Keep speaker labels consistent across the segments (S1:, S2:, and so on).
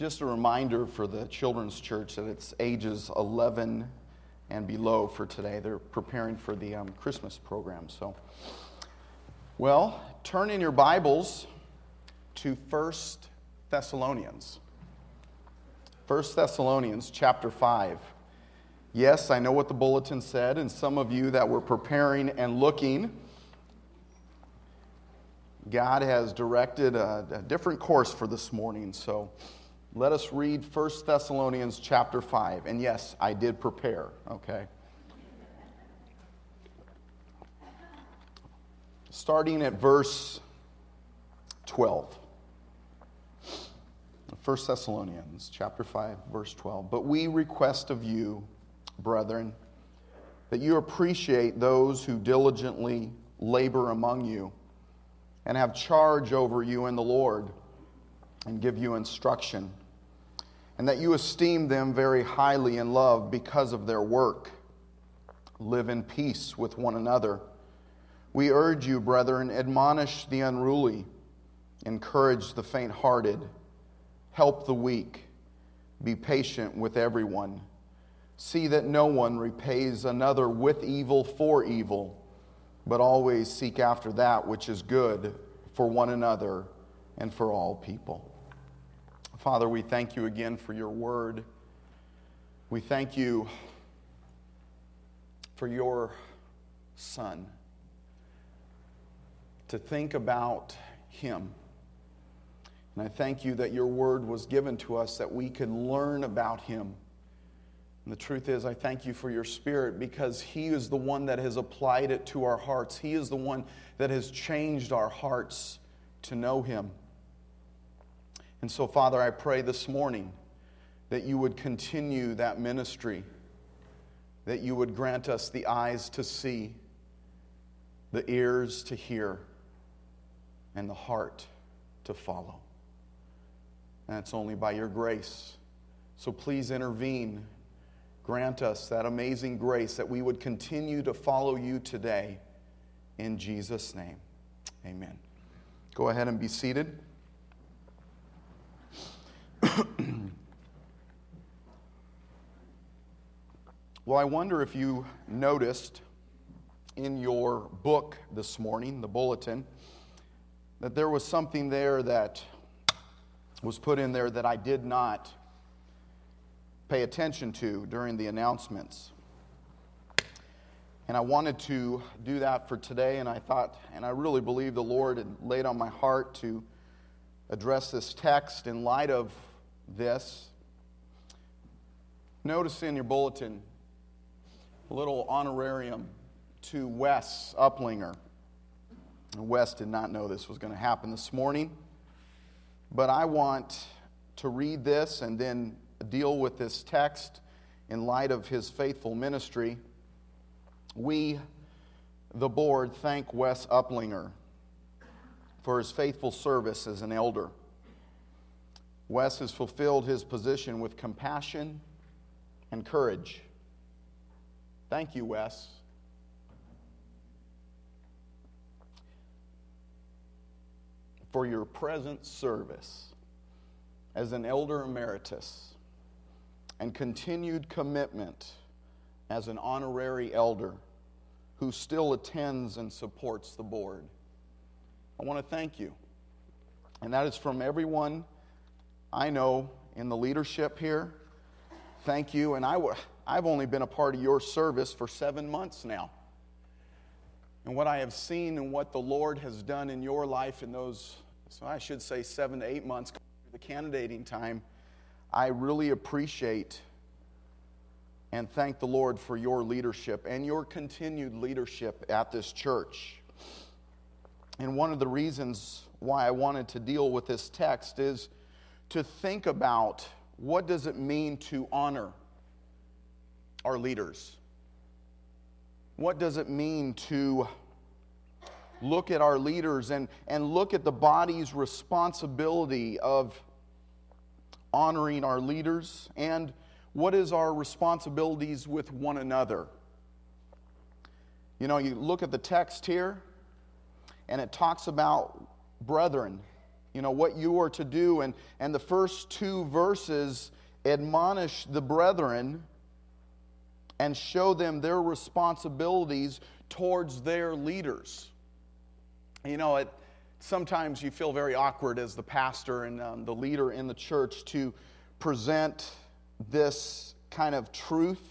S1: Just a reminder for the children's church that it's ages 11 and below for today. They're preparing for the um, Christmas program. So, well, turn in your Bibles to First Thessalonians. First Thessalonians chapter 5. Yes, I know what the bulletin said, and some of you that were preparing and looking, God has directed a, a different course for this morning. So let us read 1 Thessalonians chapter 5. And yes, I did prepare, okay? Starting at verse 12. 1 Thessalonians chapter 5 verse 12. But we request of you brethren, that you appreciate those who diligently labor among you and have charge over you in the Lord and give you instruction, and that you esteem them very highly in love because of their work. Live in peace with one another. We urge you, brethren, admonish the unruly, encourage the faint hearted, help the weak, be patient with everyone. See that no one repays another with evil for evil, but always seek after that which is good for one another and for all people. Father, we thank you again for your word. We thank you for your son. To think about him. And I thank you that your word was given to us that we could learn about him and the truth is, I thank you for your spirit because He is the one that has applied it to our hearts. He is the one that has changed our hearts to know Him. And so, Father, I pray this morning that you would continue that ministry, that you would grant us the eyes to see, the ears to hear, and the heart to follow. And it's only by your grace. So please intervene Grant us that amazing grace that we would continue to follow you today. In Jesus' name, amen. Go ahead and be seated. well, I wonder if you noticed in your book this morning, the bulletin, that there was something there that was put in there that I did not pay attention to during the announcements. And I wanted to do that for today, and I thought, and I really believe the Lord had laid on my heart to address this text in light of this. Notice in your bulletin a little honorarium to Wes Uplinger. Wes did not know this was going to happen this morning, but I want to read this and then deal with this text in light of his faithful ministry, we, the board, thank Wes Uplinger for his faithful service as an elder. Wes has fulfilled his position with compassion and courage. Thank you, Wes. For your present service as an elder emeritus and continued commitment as an honorary elder who still attends and supports the board. I want to thank you. And that is from everyone I know in the leadership here. Thank you. And i w- I've only been a part of your service for seven months now. And what I have seen and what the Lord has done in your life in those, so I should say, seven to eight months, the candidating time, I really appreciate and thank the Lord for your leadership and your continued leadership at this church. And one of the reasons why I wanted to deal with this text is to think about what does it mean to honor our leaders? What does it mean to look at our leaders and, and look at the body's responsibility of honoring our leaders and what is our responsibilities with one another? You know, you look at the text here, and it talks about brethren. You know, what you are to do. And, and the first two verses admonish the brethren and show them their responsibilities towards their leaders. You know, it, sometimes you feel very awkward as the pastor and um, the leader in the church to present this kind of truth.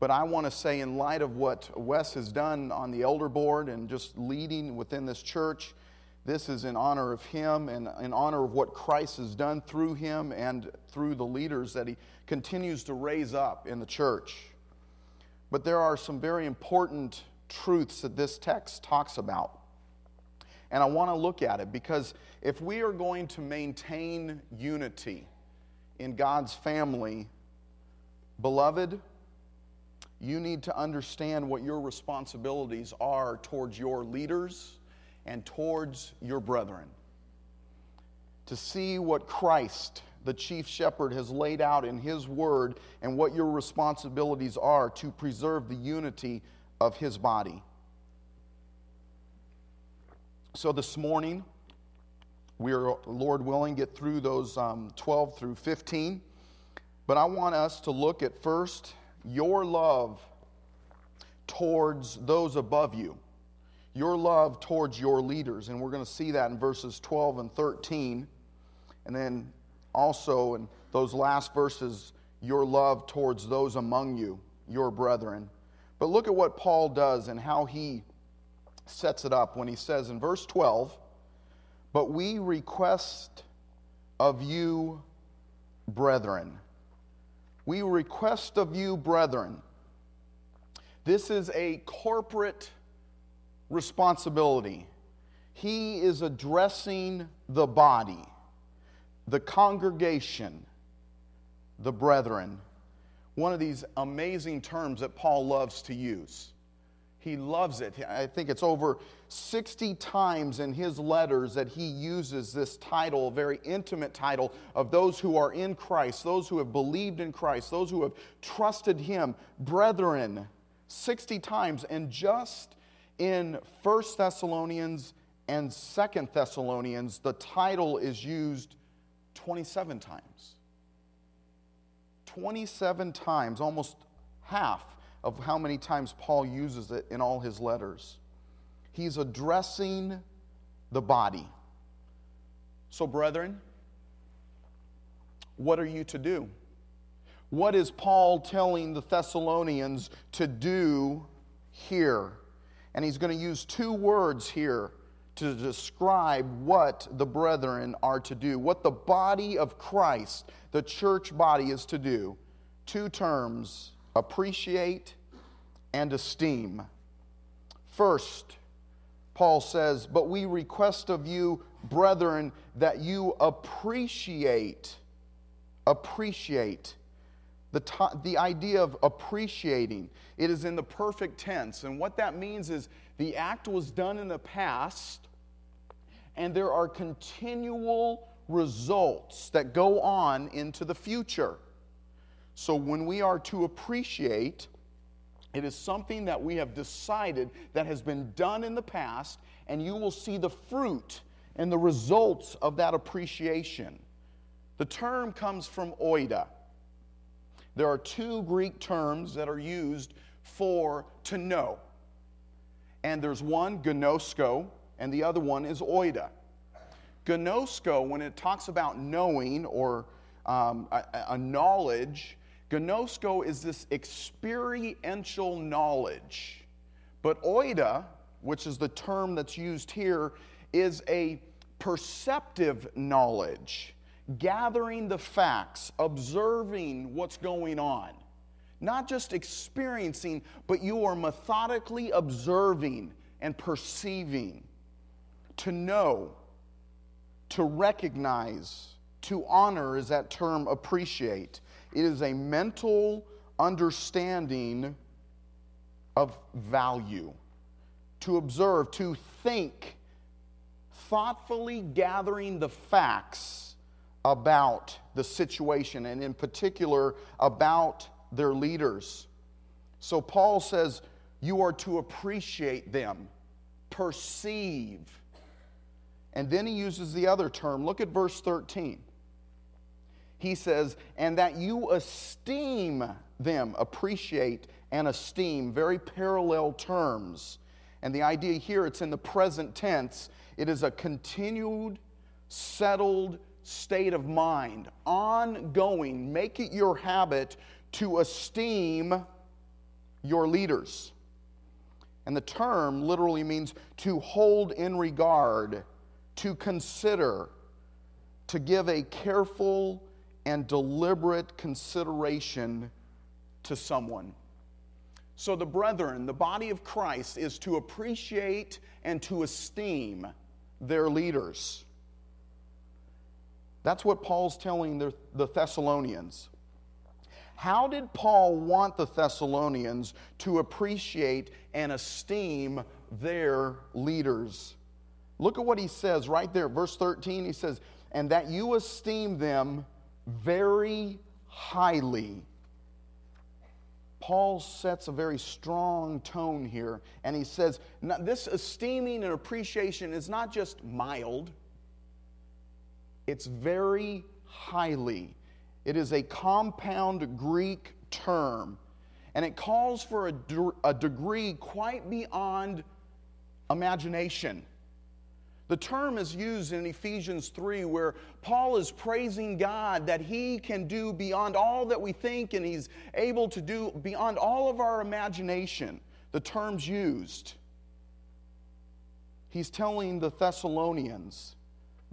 S1: But I want to say, in light of what Wes has done on the elder board and just leading within this church, this is in honor of him and in honor of what Christ has done through him and through the leaders that he continues to raise up in the church. But there are some very important truths that this text talks about. And I want to look at it because if we are going to maintain unity in God's family, beloved, you need to understand what your responsibilities are towards your leaders and towards your brethren. To see what Christ, the chief shepherd, has laid out in his word and what your responsibilities are to preserve the unity of his body. So this morning, we are, Lord willing, get through those um, 12 through 15. But I want us to look at first your love towards those above you, your love towards your leaders. And we're going to see that in verses 12 and 13. And then also in those last verses, your love towards those among you, your brethren. But look at what Paul does and how he sets it up when he says in verse 12, But we request of you, brethren. We request of you, brethren. This is a corporate responsibility. He is addressing the body, the congregation, the brethren. One of these amazing terms that Paul loves to use. He loves it. I think it's over 60 times in his letters that he uses this title, a very intimate title, of those who are in Christ, those who have believed in Christ, those who have trusted him, brethren, 60 times. And just in 1 Thessalonians and 2 Thessalonians, the title is used 27 times. 27 times, almost half of how many times Paul uses it in all his letters. He's addressing the body. So, brethren, what are you to do? What is Paul telling the Thessalonians to do here? And he's going to use two words here to describe what the brethren are to do, what the body of Christ, the church body, is to do. Two terms appreciate and esteem. First, Paul says, But we request of you, brethren, that you appreciate, appreciate. The, the idea of appreciating, it is in the perfect tense. And what that means is the act was done in the past, and there are continual results that go on into the future. So when we are to appreciate, it is something that we have decided that has been done in the past, and you will see the fruit and the results of that appreciation. The term comes from oida. There are two Greek terms that are used for to know. And there's one, ginosko, and the other one is oida. Ginosko, when it talks about knowing or um, a, a knowledge, Ginosko is this experiential knowledge. But oida, which is the term that's used here, is a perceptive knowledge, gathering the facts, observing what's going on. Not just experiencing, but you are methodically observing and perceiving. To know, to recognize, to honor is that term appreciate. It is a mental understanding of value. To observe, to think, thoughtfully gathering the facts about the situation, and in particular about their leaders. So Paul says, You are to appreciate them, perceive. And then he uses the other term. Look at verse 13. He says, and that you esteem them, appreciate and esteem, very parallel terms. And the idea here, it's in the present tense. It is a continued, settled state of mind, ongoing. Make it your habit to esteem your leaders. And the term literally means to hold in regard, to consider, to give a careful and deliberate consideration to someone. So, the brethren, the body of Christ, is to appreciate and to esteem their leaders. That's what Paul's telling the, the Thessalonians. How did Paul want the Thessalonians to appreciate and esteem their leaders? Look at what he says right there, verse 13. He says, And that you esteem them very highly. Paul sets a very strong tone here, and he says, This esteeming and appreciation is not just mild, it's very highly. It is a compound Greek term, and it calls for a, de- a degree quite beyond imagination. The term is used in Ephesians 3 where Paul is praising God that he can do beyond all that we think and he's able to do beyond all of our imagination. The term's used. He's telling the Thessalonians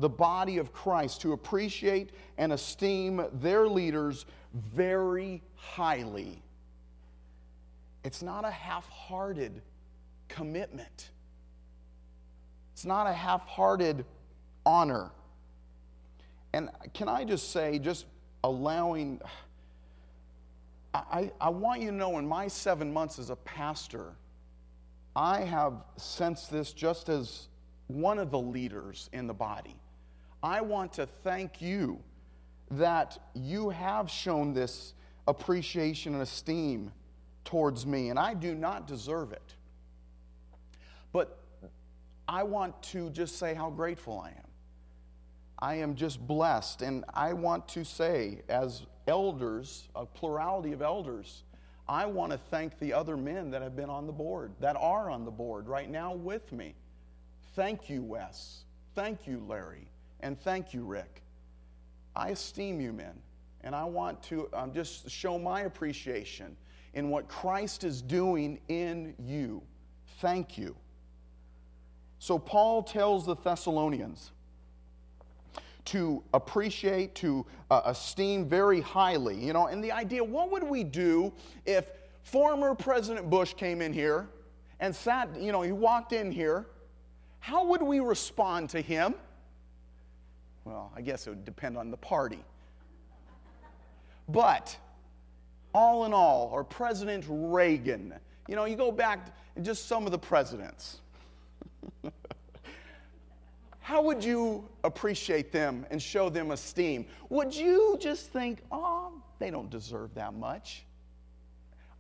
S1: the body of Christ to appreciate and esteem their leaders very highly. It's not a half hearted commitment, it's not a half hearted honor. And can I just say, just allowing, I, I want you to know in my seven months as a pastor, I have sensed this just as one of the leaders in the body. I want to thank you that you have shown this appreciation and esteem towards me, and I do not deserve it. But I want to just say how grateful I am. I am just blessed, and I want to say, as elders, a plurality of elders, I want to thank the other men that have been on the board, that are on the board right now with me. Thank you, Wes. Thank you, Larry. And thank you, Rick. I esteem you men, and I want to um, just show my appreciation in what Christ is doing in you. Thank you. So, Paul tells the Thessalonians to appreciate, to uh, esteem very highly. You know, and the idea what would we do if former President Bush came in here and sat, you know, he walked in here? How would we respond to him? Well, I guess it would depend on the party. But all in all, or President Reagan, you know, you go back and just some of the presidents. How would you appreciate them and show them esteem? Would you just think, oh, they don't deserve that much?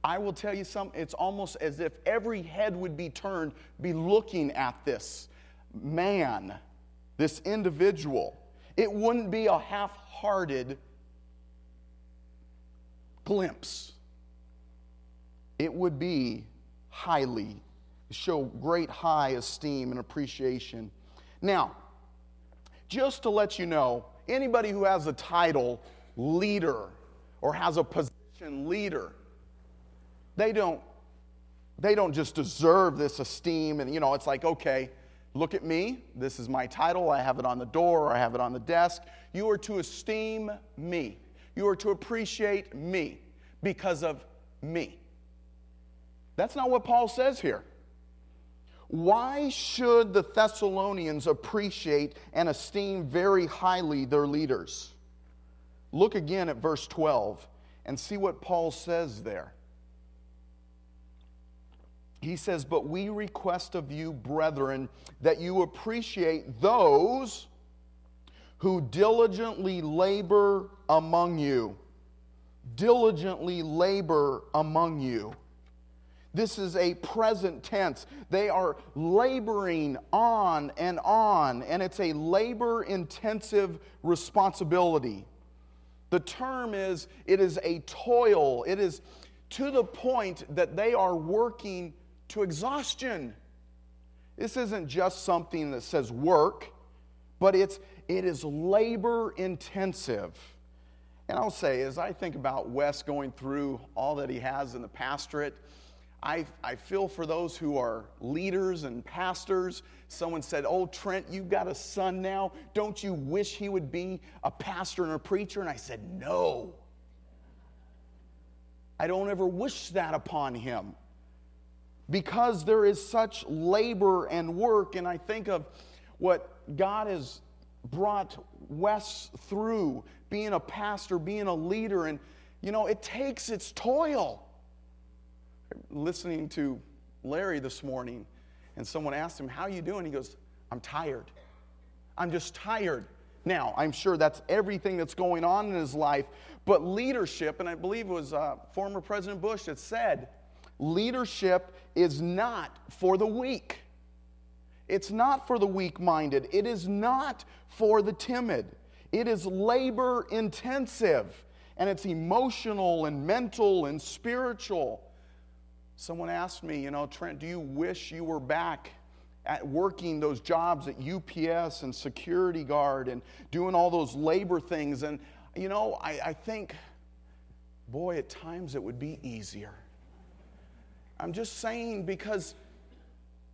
S1: I will tell you something, it's almost as if every head would be turned, be looking at this man, this individual. It wouldn't be a half hearted glimpse. It would be highly, show great high esteem and appreciation. Now, just to let you know, anybody who has a title leader or has a position leader, they don't they don't just deserve this esteem and you know it's like okay Look at me. This is my title. I have it on the door, I have it on the desk. You are to esteem me. You are to appreciate me because of me. That's not what Paul says here. Why should the Thessalonians appreciate and esteem very highly their leaders? Look again at verse 12 and see what Paul says there he says, But we request of you, brethren, that you appreciate those who diligently labor among you. Diligently labor among you. This is a present tense. They are laboring on and on, and it's a labor intensive responsibility. The term is it is a toil. It is to the point that they are working to exhaustion. This isn't just something that says work, but it's it is labor intensive. And I'll say, as I think about Wes going through all that he has in the pastorate, I, I feel for those who are leaders and pastors. Someone said, Oh, Trent, you've got a son now. Don't you wish he would be a pastor and a preacher? And I said, No. I don't ever wish that upon him because there is such labor and work. And I think of what God has brought Wes through being a pastor, being a leader, and you know, it takes its toil listening to Larry this morning, and someone asked him, How are you doing? He goes, I'm tired. I'm just tired. Now, I'm sure that's everything that's going on in his life, but leadership, and I believe it was uh, former President Bush that said, leadership is not for the weak. It's not for the weak minded. It is not for the timid. It is labor intensive, and it's emotional and mental and spiritual. Someone asked me, you know, Trent, do you wish you were back at working those jobs at UPS and security guard and doing all those labor things? And, you know, I, I think, boy, at times it would be easier. I'm just saying because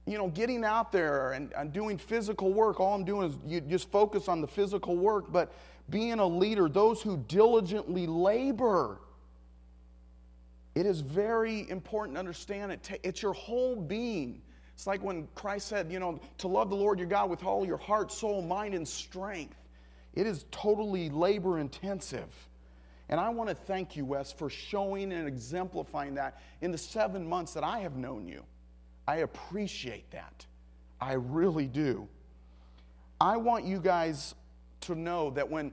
S1: you know, getting out there and, and, doing physical work, all I'm doing is you just focus on the physical work, but being a leader, those who diligently labor, it is very important to understand it. It's your whole being. It's like when Christ said, you know, to love the Lord your God with all your heart, soul, mind, and strength. It is totally labor intensive. And I want to thank you, Wes, for showing and exemplifying that in the seven months that I have known you. I appreciate that. I really do. I want you guys to know that when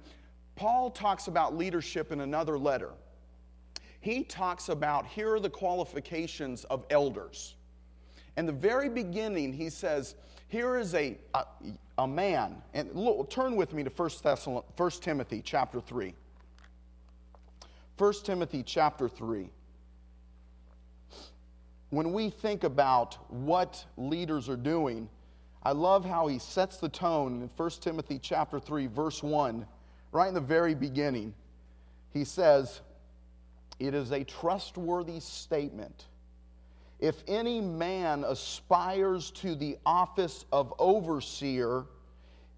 S1: Paul talks about leadership in another letter, he talks about here are the qualifications of elders. In the very beginning, he says, here is a, a, a man, and look, turn with me to 1, Thessalon, 1 Timothy chapter 3. 1 Timothy chapter 3. When we think about what leaders are doing, I love how he sets the tone in 1 Timothy chapter 3 verse 1 right in the very beginning. He says, it is a trustworthy statement. If any man aspires to the office of overseer,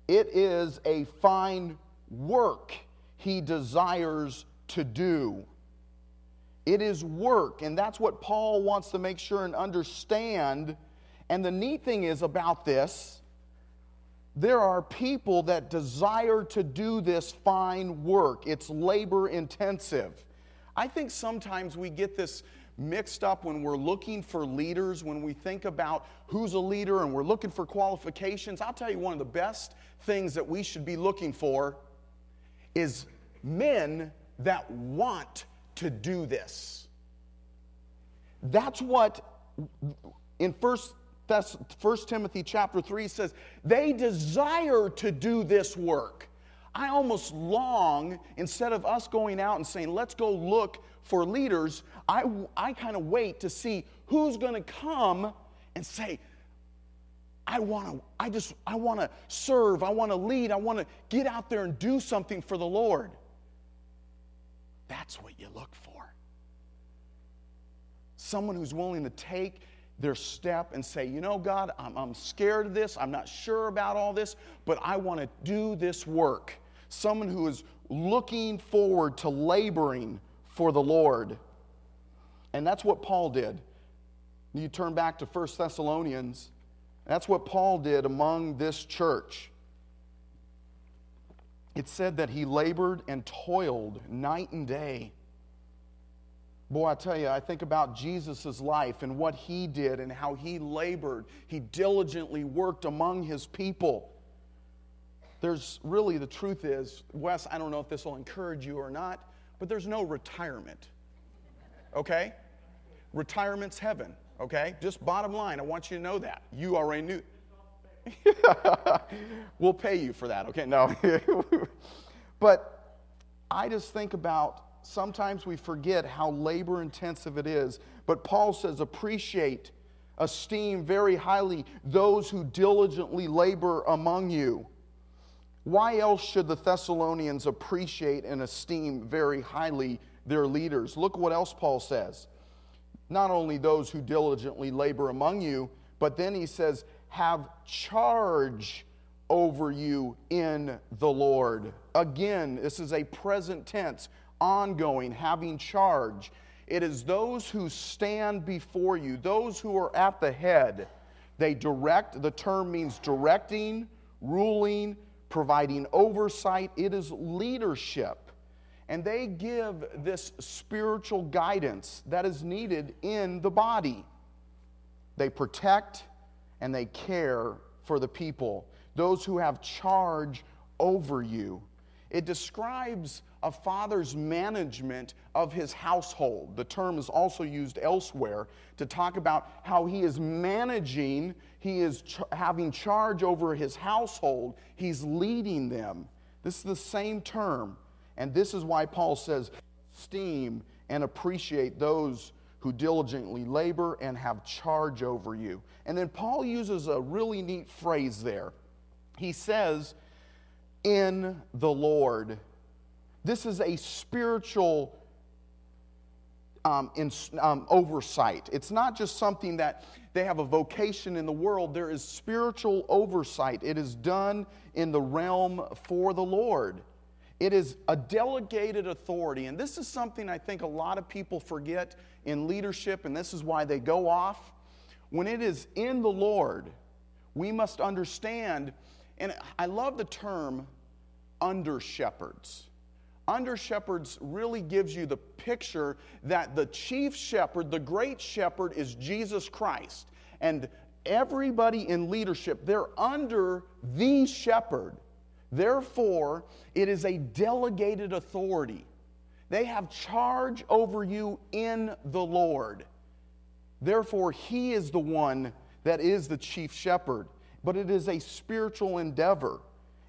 S1: it is a fine work he desires to do. It is work, and that's what Paul wants to make sure and understand. And the neat thing is about this there are people that desire to do this fine work, it's labor intensive. I think sometimes we get this mixed up when we're looking for leaders, when we think about who's a leader and we're looking for qualifications. I'll tell you one of the best things that we should be looking for is men that want to do this. That's what in First, First Timothy chapter 3 says, they desire to do this work. I almost long, instead of us going out and saying, let's go look for leaders, I, I kind of wait to see who's going to come and say, I want to, I just, I want to serve, I want to lead, I want to get out there and do something for the Lord. That's what you look for. Someone who's willing to take their step and say, you know, God, I'm, I'm scared of this, I'm not sure about all this, but I want to do this work someone who is looking forward to laboring for the Lord. And that's what Paul did. You turn back to 1 Thessalonians, that's what Paul did among this church. It said that he labored and toiled night and day. Boy, I tell you, I think about Jesus' life and what he did and how he labored. He diligently worked among his people there's really the truth is, Wes, I don't know if this will encourage you or not, but there's no retirement. Okay? Retirement's heaven. okay? Just bottom line, I want you to know that. You are a new. we'll pay you for that, okay? No. but I just think about sometimes we forget how labor intensive it is. But Paul says, appreciate, esteem very highly those who diligently labor among you. Why else should the Thessalonians appreciate and esteem very highly their leaders? Look what else Paul says. Not only those who diligently labor among you, but then he says, have charge over you in the Lord. Again, this is a present tense, ongoing, having charge. It is those who stand before you, those who are at the head. They direct, the term means directing, ruling, providing oversight. It is leadership. And they give this spiritual guidance that is needed in the body. They protect and they care for the people, those who have charge over you. It describes a father's management of his household. The term is also used elsewhere to talk about how he is managing, he is ch- having charge over his household, he's leading them. This is the same term. And this is why Paul says, esteem and appreciate those who diligently labor and have charge over you. And then Paul uses a really neat phrase there. He says, in the Lord. This is a spiritual um, in, um, oversight. It's not just something that they have a vocation in the world, there is spiritual oversight. It is done in the realm for the Lord. It is a delegated authority. And this is something I think a lot of people forget in leadership, and this is why they go off. When it is in the Lord, we must understand, and I love the term under shepherds. Under shepherds really gives you the picture that the chief shepherd, the great shepherd, is Jesus Christ. And everybody in leadership, they're under the shepherd. Therefore, it is a delegated authority. They have charge over you in the Lord. Therefore, He is the one that is the chief shepherd. But it is a spiritual endeavor.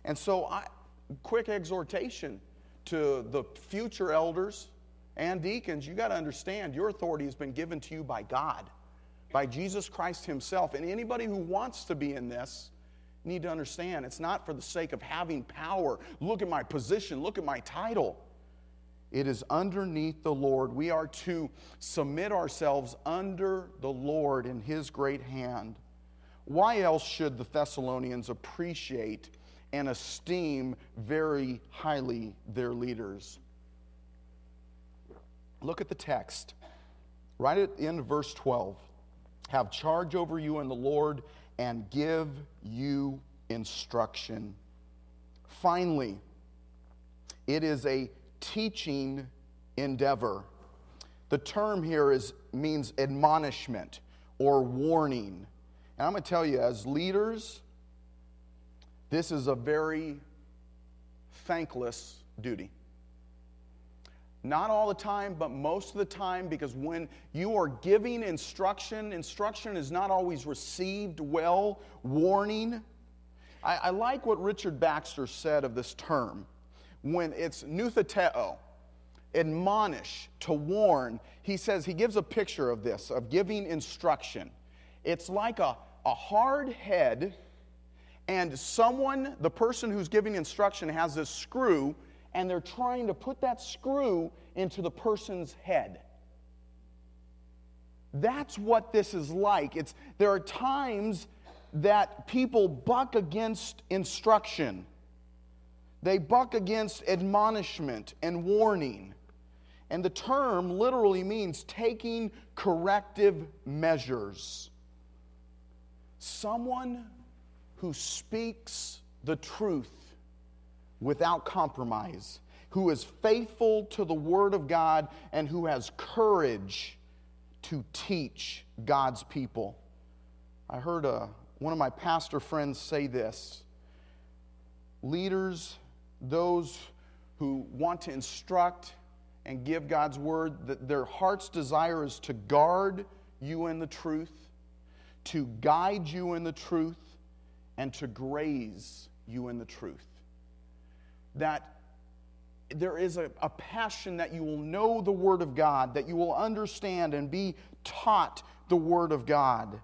S1: And so, I, quick exhortation to the future elders and deacons you got to understand your authority has been given to you by God, by Jesus Christ Himself. And anybody who wants to be in this, need to understand it's not for the sake of having power. Look at my position, look at my title. It is underneath the Lord. We are to submit ourselves under the Lord in His great hand. Why else should the Thessalonians appreciate and esteem very highly their leaders? Look at the text. Right at the end of verse 12. Have charge over you in the Lord and give you instruction. Finally, it is a teaching endeavor. The term here is, means admonishment or warning. And I'm going to tell you, as leaders, this is a very thankless duty. Not all the time, but most of the time, because when you are giving instruction, instruction is not always received well. Warning. I, I like what Richard Baxter said of this term. When it's noutheteo, admonish, to warn, he says, he gives a picture of this, of giving instruction. It's like a, a hard head, and someone, the person who's giving instruction, has this screw and they're trying to put that screw into the person's head. That's what this is like. It's, there are times that people buck against instruction, they buck against admonishment and warning. And the term literally means taking corrective measures. Someone who speaks the truth without compromise, who is faithful to the Word of God, and who has courage to teach God's people. I heard a, uh, one of my pastor friends say this leaders, those who want to instruct and give God's word, that their heart's desire is to guard you in the truth, to guide you in the truth, and to graze you in the truth. That there is a, a, passion that you will know the Word of God, that you will understand and be taught the Word of God.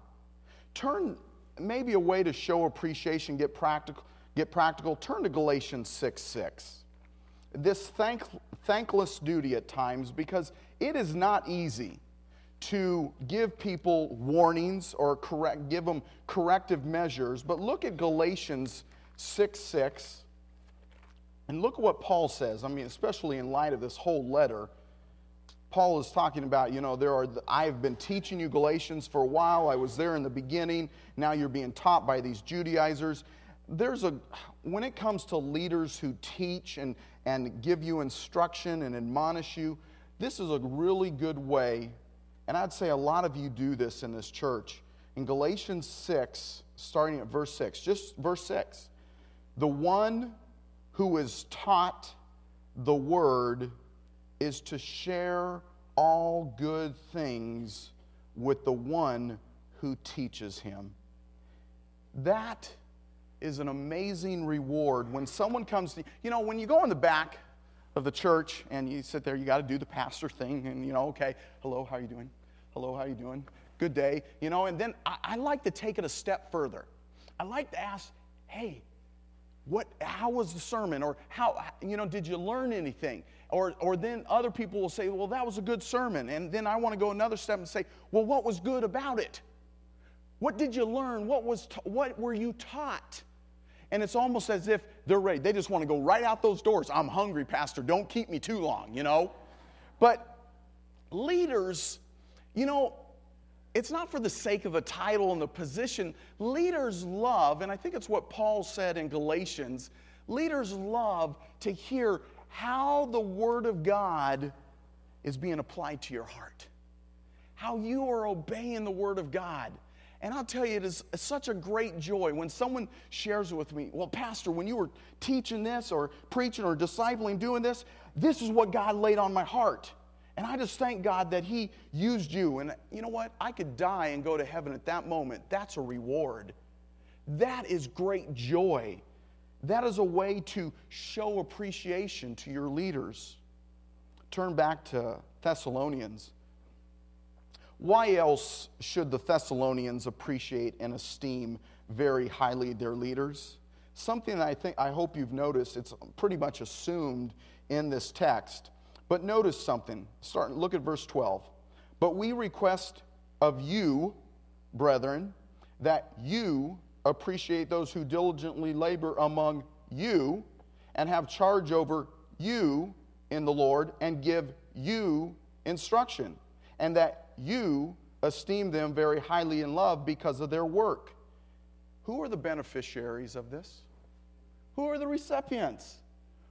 S1: Turn maybe a way to show appreciation, get practical, get practical. Turn to Galatians 6 6. This thank, thankless duty at times, because it is not easy to give people warnings or correct, give them corrective measures. But look at Galatians 6 6. And look at what Paul says. I mean, especially in light of this whole letter. Paul is talking about, you know, there are, I've been teaching you Galatians for a while. I was there in the beginning. Now you're being taught by these Judaizers. There's a, when it comes to leaders who teach and, and give you instruction and admonish you, this is a really good way, and I'd say a lot of you do this in this church. In Galatians 6, starting at verse 6, just verse 6, the one who is taught the word is to share all good things with the one who teaches him. That is an amazing reward when someone comes to you You know when you go in the back of the church and you sit there you got to do the pastor thing and you know okay hello how are you doing hello how are you doing good day you know and then I, I like to take it a step further i like to ask hey what how was the sermon or how you know did you learn anything or, or then other people will say, well, that was a good sermon. And then I want to go another step and say, well, what was good about it? What did you learn? What, was ta- what were you taught? And it's almost as if they're ready. They just want to go right out those doors. I'm hungry, Pastor. Don't keep me too long, you know? But leaders, you know, it's not for the sake of the title and the position. Leaders love, and I think it's what Paul said in Galatians leaders love to hear how the Word of God is being applied to your heart, how you are obeying the Word of God. And I'll tell you, it is such a great joy when someone shares with me, well, Pastor, when you were teaching this or preaching or discipling, doing this, this is what God laid on my heart. And I just thank God that He used you. And you know what? I could die and go to heaven at that moment. That's a reward. That is great joy. That is a way to show appreciation to your leaders. Turn back to Thessalonians. Why else should the Thessalonians appreciate and esteem very highly their leaders? Something I think I hope you've noticed, it's pretty much assumed in this text. But notice something. Start look at verse 12. But we request of you, brethren, that you appreciate those who diligently labor among you and have charge over you in the Lord and give you instruction, and that you esteem them very highly in love because of their work. Who are the beneficiaries of this? Who are the recipients?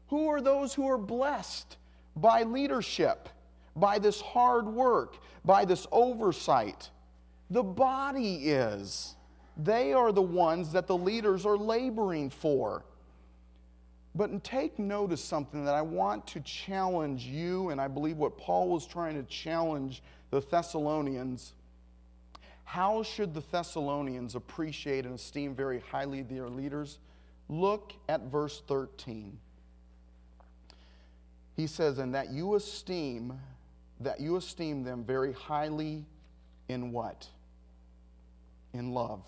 S1: Who are those who are blessed by leadership, by this hard work, by this oversight? The body is. They are the ones that the leaders are laboring for. But take note of something that I want to challenge you, and I believe what Paul was trying to challenge the Thessalonians. How should the Thessalonians appreciate and esteem very highly their leaders? Look at verse 13. He says, And that you esteem, that you esteem them very highly in what? In love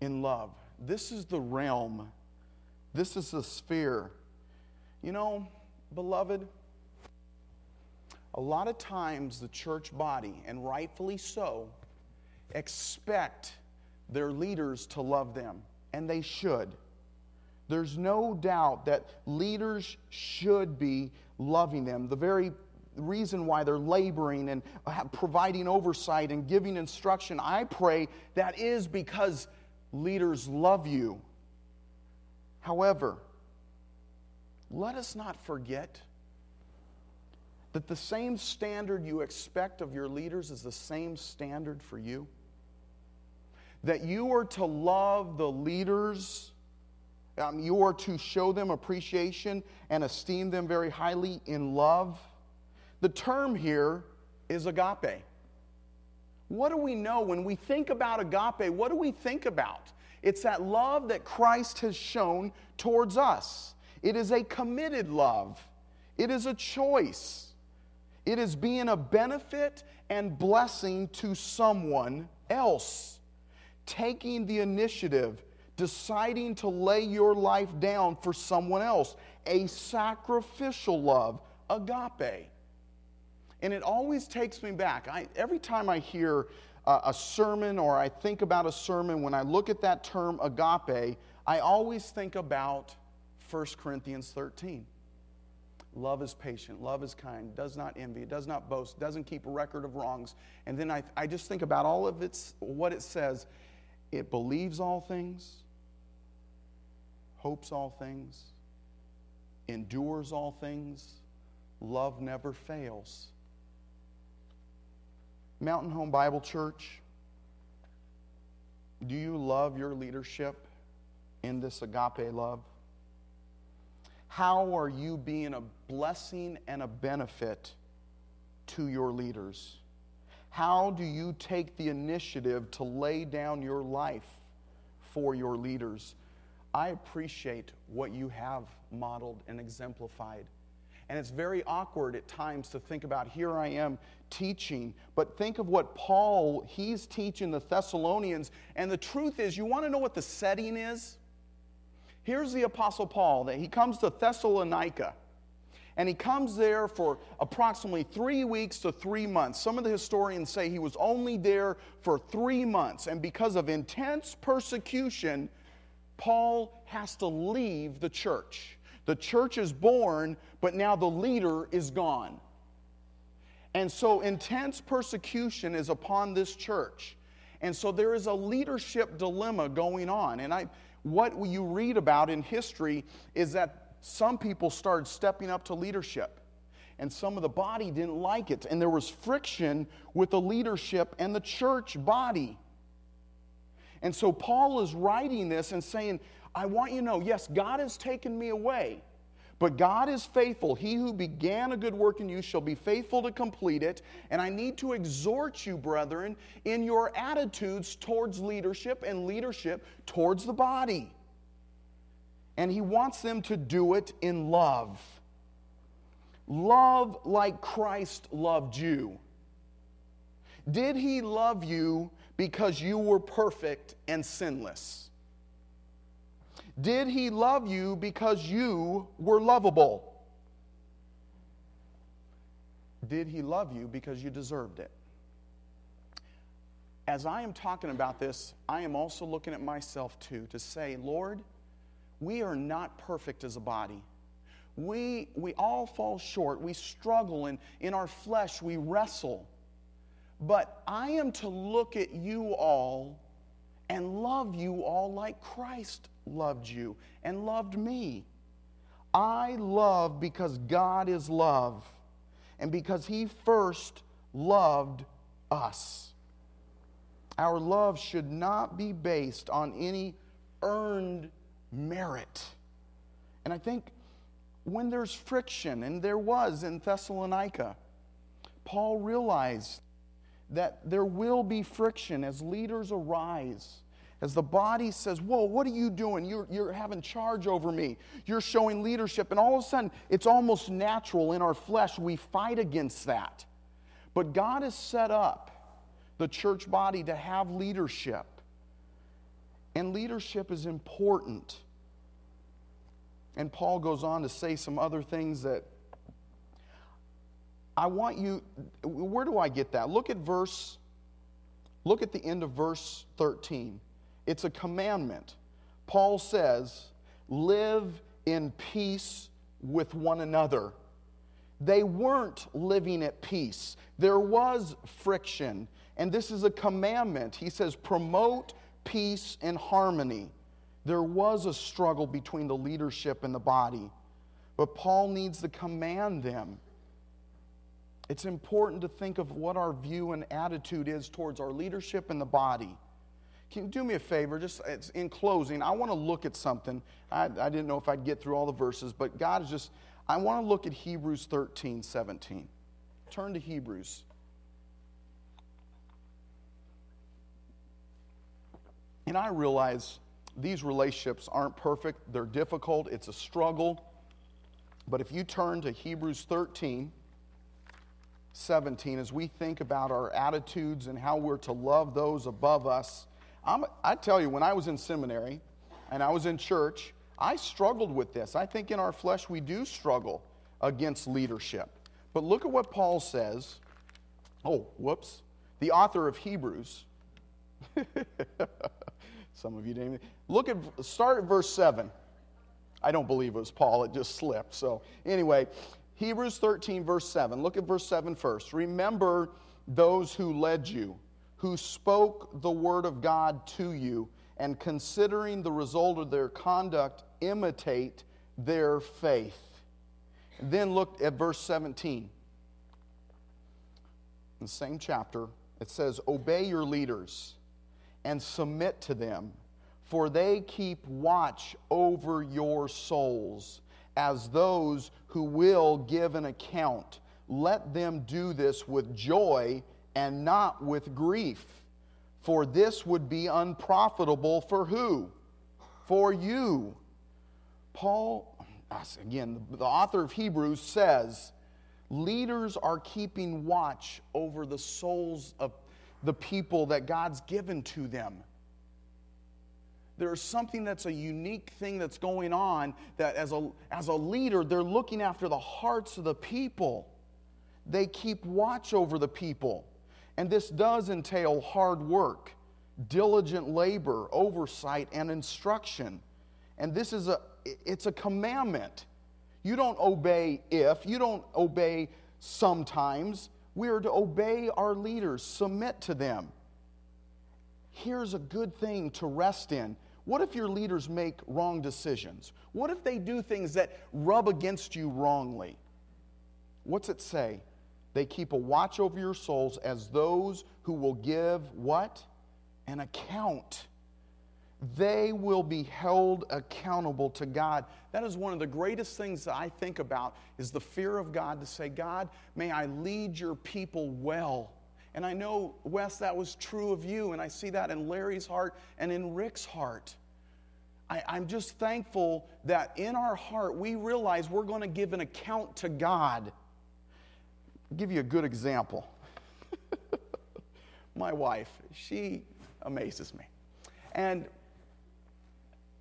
S1: in love. This is the realm, this is the sphere. You know, beloved, a lot of times the church body, and rightfully so, expect their leaders to love them, and they should. There's no doubt that leaders should be loving them. The very reason why they're laboring and providing oversight and giving instruction, I pray that is because leaders love you. However, let us not forget that the same standard you expect of your leaders is the same standard for you. That you are to love the leaders, um, you are to show them appreciation and esteem them very highly in love. The term here is agape. What do we know when we think about agape? What do we think about? It's that love that Christ has shown towards us. It is a committed love, it is a choice, it is being a benefit and blessing to someone else. Taking the initiative, deciding to lay your life down for someone else, a sacrificial love, agape. And it always takes me back. I, every time I hear uh, a sermon or I think about a sermon, when I look at that term agape, I always think about 1 Corinthians 13. Love is patient, love is kind, does not envy, does not boast, doesn't keep a record of wrongs. And then I, I just think about all of its, what it says. It believes all things, hopes all things, endures all things, love never fails. Mountain Home Bible Church, do you love your leadership in this agape love? How are you being a blessing and a benefit to your leaders? How do you take the initiative to lay down your life for your leaders? I appreciate what you have modeled and exemplified. And it's very awkward at times to think about here I am teaching, but think of what Paul, he's teaching the Thessalonians. And the truth is, you want to know what the setting is? Here's the Apostle Paul that he comes to Thessalonica. And he comes there for approximately three weeks to three months. Some of the historians say he was only there for three months. And because of intense persecution, Paul has to leave the church. The church is born, but now the leader is gone. And so intense persecution is upon this church. And so there is a leadership dilemma going on. And I, what you read about in history is that some people started stepping up to leadership. And some of the body didn't like it. And there was friction with the leadership and the church body. And so Paul is writing this and saying, I want you to know, yes, God has taken me away. But God is faithful. He who began a good work in you shall be faithful to complete it. And I need to exhort you, brethren, in your attitudes towards leadership and leadership towards the body. And He wants them to do it in love. Love like Christ loved you. Did He love you because you were perfect and sinless? Did he love you because you were lovable? Did he love you because you deserved it? As I am talking about this, I am also looking at myself too to say, Lord, we are not perfect as a body. We, we all fall short. We struggle, and in our flesh, we wrestle. But I am to look at you all and love you all like Christ loved you and loved me. I love because God is love and because He first loved us. Our love should not be based on any earned merit. And I think when there's friction, and there was in Thessalonica, Paul realized that there will be friction as leaders arise as the body says, Whoa, what are you doing? You're, you're having charge over me. You're showing leadership. And all of a sudden, it's almost natural in our flesh. We fight against that. But God has set up the church body to have leadership. And leadership is important. And Paul goes on to say some other things that I want you, where do I get that? Look at verse, look at the end of verse 13. It's a commandment. Paul says, live in peace with one another. They weren't living at peace. There was friction. And this is a commandment. He says, promote peace and harmony. There was a struggle between the leadership and the body. But Paul needs to command them. It's important to think of what our view and attitude is towards our leadership and the body. Can you do me a favor? Just in closing, I want to look at something. I, I didn't know if I'd get through all the verses, but God is just, I want to look at Hebrews 13, 17. Turn to Hebrews. And I realize these relationships aren't perfect, they're difficult, it's a struggle. But if you turn to Hebrews 13, 17, as we think about our attitudes and how we're to love those above us, I'm, I tell you, when I was in seminary and I was in church, I struggled with this. I think in our flesh we do struggle against leadership. But look at what Paul says. Oh, whoops. The author of Hebrews. Some of you didn't. Look at, start at verse 7. I don't believe it was Paul, it just slipped. So, anyway, Hebrews 13, verse 7. Look at verse 7 first. Remember those who led you, who spoke the word of God to you, and considering the result of their conduct, imitate their faith. Then look at verse 17. In the same chapter, it says, Obey your leaders and submit to them, for they keep watch over your souls as those who will give an account. Let them do this with joy and not with grief, for this would be unprofitable for who? For you. Paul, again, the author of Hebrews says, leaders are keeping watch over the souls of the people that God's given to them. There's something that's a unique thing that's going on that as a, as a leader, they're looking after the hearts of the people. They keep watch over the people. And this does entail hard work, diligent labor, oversight, and instruction. And this is a, it's a commandment. You don't obey if, you don't obey sometimes. We are to obey our leaders, submit to them. Here's a good thing to rest in. What if your leaders make wrong decisions? What if they do things that rub against you wrongly? What's it say? They keep a watch over your souls as those who will give what? An account they will be held accountable to God. That is one of the greatest things that I think about is the fear of God to say, God, may I lead your people well. And I know, Wes, that was true of you, and I see that in Larry's heart and in Rick's heart. I, I'm just thankful that in our heart we realize we're going to give an account to God. I'll give you a good example. My wife, she amazes me. And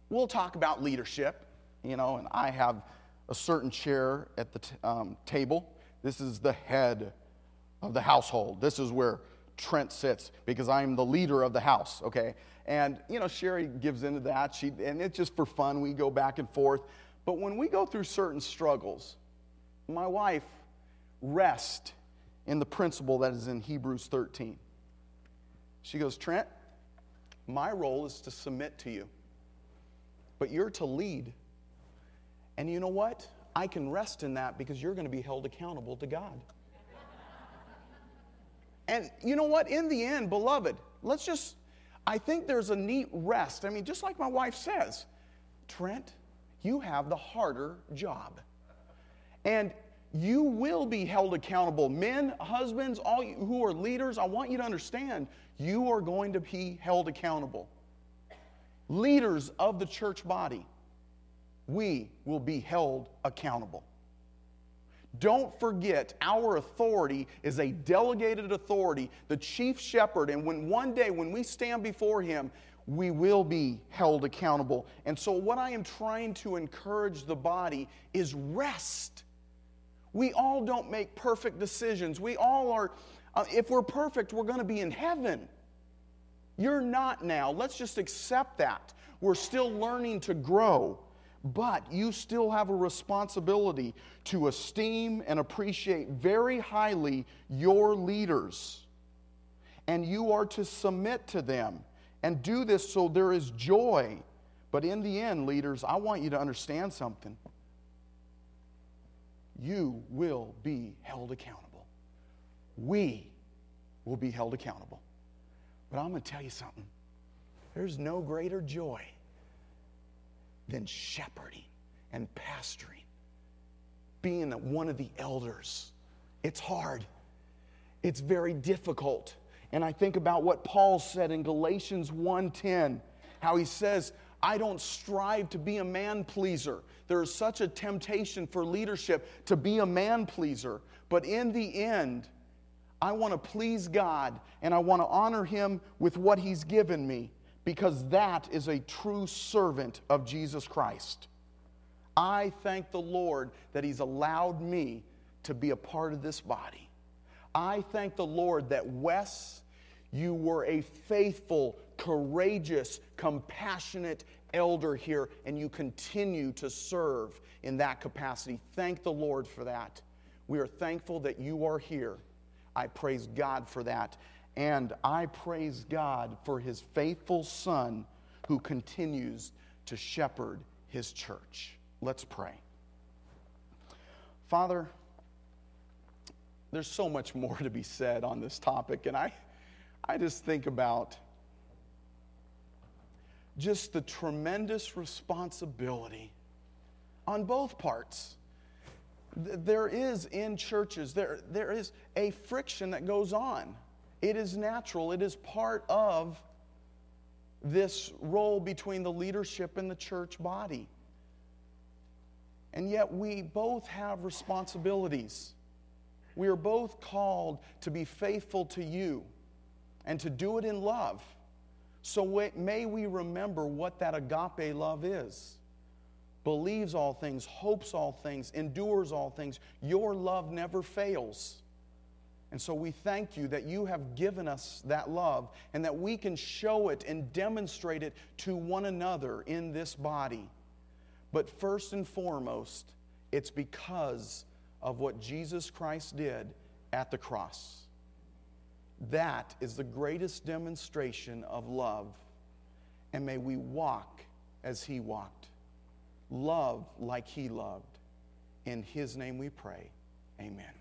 S1: we'll talk about leadership, you know, and I have a certain chair at the t- um, table. This is the head of the household. This is where Trent sits because I'm the leader of the house, okay? And, you know, Sherry gives into that. She, and it's just for fun. We go back and forth. But when we go through certain struggles, my wife rests in the principle that is in Hebrews 13. She goes, Trent, my role is to submit to you but you're to lead. And you know what? I can rest in that because you're going to be held accountable to God. And you know what? In the end, beloved, let's just, I think there's a neat rest. I mean, just like my wife says, Trent, you have the harder job. And you will be held accountable. Men, husbands, all you who are leaders, I want you to understand you are going to be held accountable leaders of the church body, we will be held accountable. Don't forget, our authority is a delegated authority, the chief shepherd. And when one day, when we stand before him, we will be held accountable. And so, what I am trying to encourage the body is rest. We all don't make perfect decisions. We all are, uh, if we're perfect, we're going to be in heaven. You're not now. Let's just accept that. We're still learning to grow, but you still have a responsibility to esteem and appreciate very highly your leaders. And you are to submit to them and do this so there is joy. But in the end, leaders, I want you to understand something. You will be held accountable. We will be held accountable. But I'm going to tell you something. There's no greater joy than shepherding and pastoring, being one of the elders. It's hard, it's very difficult. And I think about what Paul said in Galatians 1:10. how he says, I don't strive to be a man pleaser. There is such a temptation for leadership to be a man pleaser. But in the end, I want to please God and I want to honor Him with what He's given me because that is a true servant of Jesus Christ. I thank the Lord that He's allowed me to be a part of this body. I thank the Lord that Wes, you were a faithful, courageous, compassionate elder here, and you continue to serve in that capacity. Thank the Lord for that. We are thankful that you are here. I praise God for that. And I praise God for his faithful son who continues to shepherd his church. Let's pray. Father, there's so much more to be said on this topic, and I, I just think about just the tremendous responsibility on both parts. There is in churches, there, there is a friction that goes on. It is natural, it is part of this role between the leadership and the church body. And yet, we both have responsibilities. We are both called to be faithful to you and to do it in love. So may we remember what that agape love is. Believes all things, hopes all things, endures all things. Your love never fails. And so we thank you that you have given us that love and that we can show it and demonstrate it to one another in this body. But first and foremost, it's because of what Jesus Christ did at the cross. That is the greatest demonstration of love. And may we walk as he walked, love like he loved. In his name we pray. Amen.